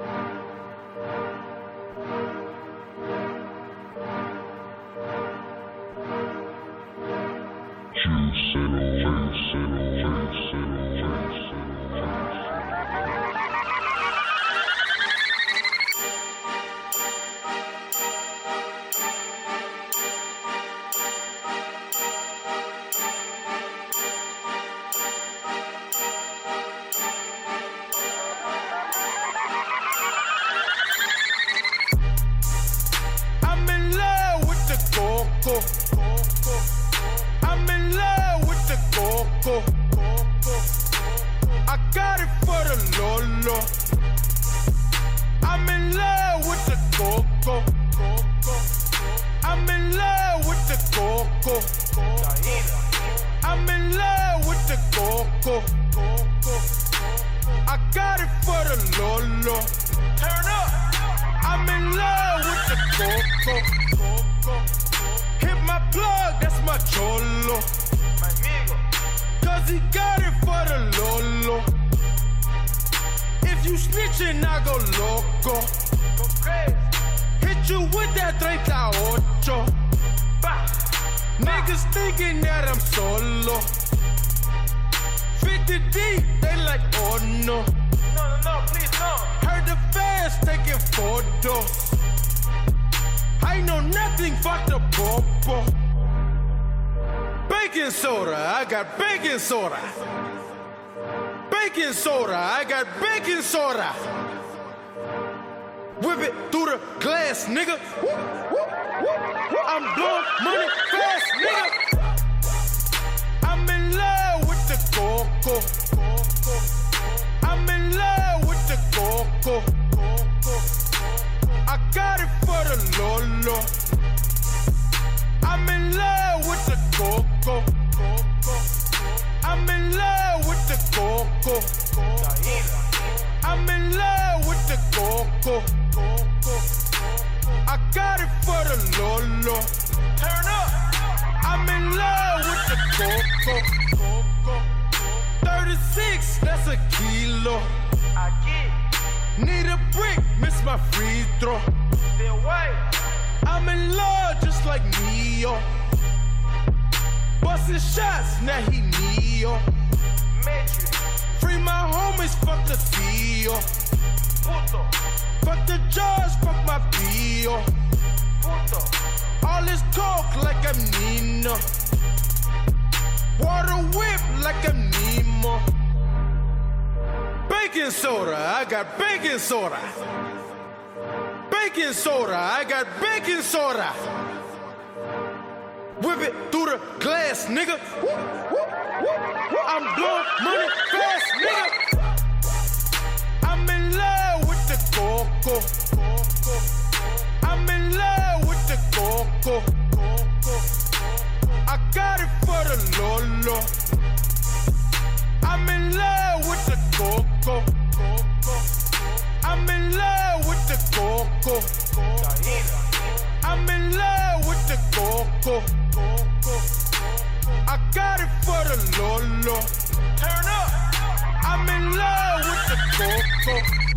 I'm coco. I got it for the Lolo. I'm in love with the coco. I'm in love with the coco. I'm in love with the coco. I got it for the Lolo. Turn up. I'm in love with the coco. He got it for the Lolo. If you snitching, I go loco. Hit you with that 38. Niggas thinking that I'm solo. 50 deep, they like, oh no. No, no, no, please no. Heard the fans taking photos. I know nothing but the popo. Baking soda, I got baking soda. Baking soda, I got baking soda. Whip it through the glass, nigga. I'm blowing money fast, nigga. I'm in love with the coco. The coco. I'm in love with the coco. I got it for the Lolo. Turn up. I'm in love with the coco. 36, that's a kilo. I get. Need a brick, miss my free throw. Still wait. I'm in love just like Neo. Busting shots, now he Neo. CEO. Fuck the judge, fuck my PO. All this talk like I'm Nino. Water whip like I'm Nemo. Baking soda, I got baking soda. Baking soda, I got baking soda. Whip it through the glass, nigga. I'm blowing money fast, coco. I got it for the Lolo. Turn up. I'm in love with the coco.